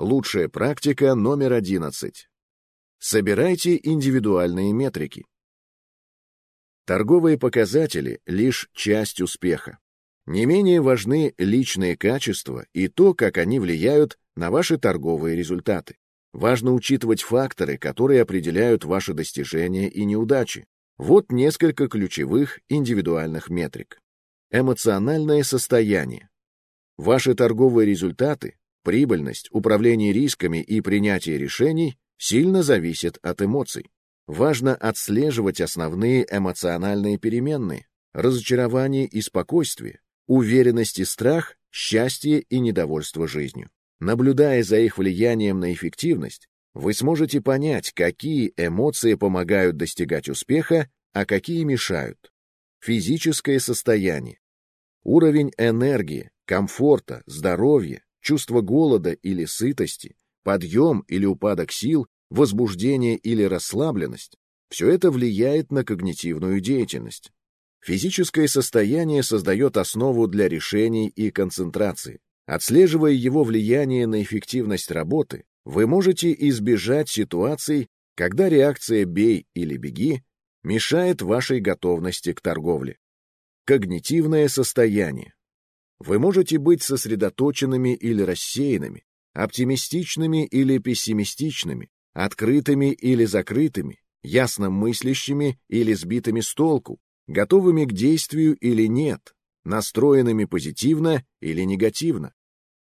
Лучшая практика номер 11. Собирайте индивидуальные метрики. Торговые показатели — лишь часть успеха. Не менее важны личные качества и то, как они влияют на ваши торговые результаты. Важно учитывать факторы, которые определяют ваши достижения и неудачи. Вот несколько ключевых индивидуальных метрик. Эмоциональное состояние. Ваши торговые результаты, прибыльность, управление рисками и принятие решений сильно зависят от эмоций. Важно отслеживать основные эмоциональные переменные, разочарование и спокойствие, уверенность и страх, счастье и недовольство жизнью. Наблюдая за их влиянием на эффективность, вы сможете понять, какие эмоции помогают достигать успеха, а какие мешают. Физическое состояние. Уровень энергии, комфорта, здоровья, чувство голода или сытости, подъем или упадок сил, возбуждение или расслабленность – все это влияет на когнитивную деятельность. Физическое состояние создает основу для решений и концентрации. Отслеживая его влияние на эффективность работы, вы можете избежать ситуаций, когда реакция «бей» или «беги» мешает вашей готовности к торговле. Когнитивное состояние. Вы можете быть сосредоточенными или рассеянными, оптимистичными или пессимистичными, открытыми или закрытыми, ясно мыслящими или сбитыми с толку, готовыми к действию или нет, настроенными позитивно или негативно.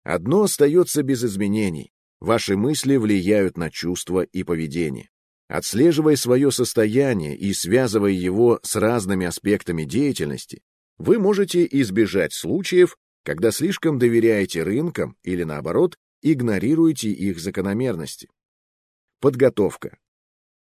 Одно остается без изменений. Ваши мысли влияют на чувства и поведение. Отслеживая свое состояние и связывая его с разными аспектами деятельности, вы можете избежать случаев, когда слишком доверяете рынкам или, наоборот, игнорируете их закономерности. Подготовка.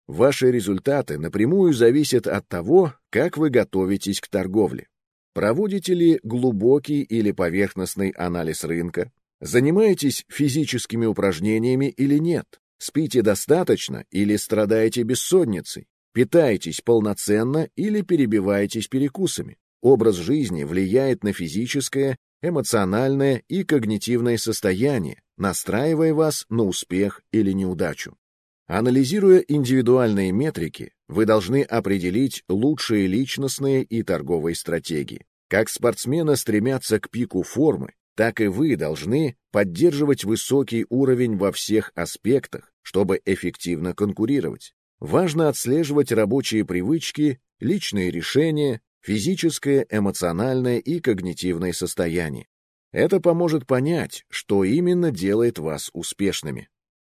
Ваши результаты напрямую зависят от того, как вы готовитесь к торговле. Проводите ли глубокий или поверхностный анализ рынка? Занимаетесь физическими упражнениями или нет? Спите достаточно или страдаете бессонницей? Питаетесь полноценно или перебиваетесь перекусами? Образ жизни влияет на физическое, эмоциональное и когнитивное состояние, настраивая вас на успех или неудачу. Анализируя индивидуальные метрики, вы должны определить лучшие личностные и торговые стратегии. Как спортсмены стремятся к пику формы, так и вы должны поддерживать высокий уровень во всех аспектах, чтобы эффективно конкурировать. Важно отслеживать рабочие привычки, личные решения, физическое, эмоциональное и когнитивное состояние. Это поможет понять, что именно делает вас успешными.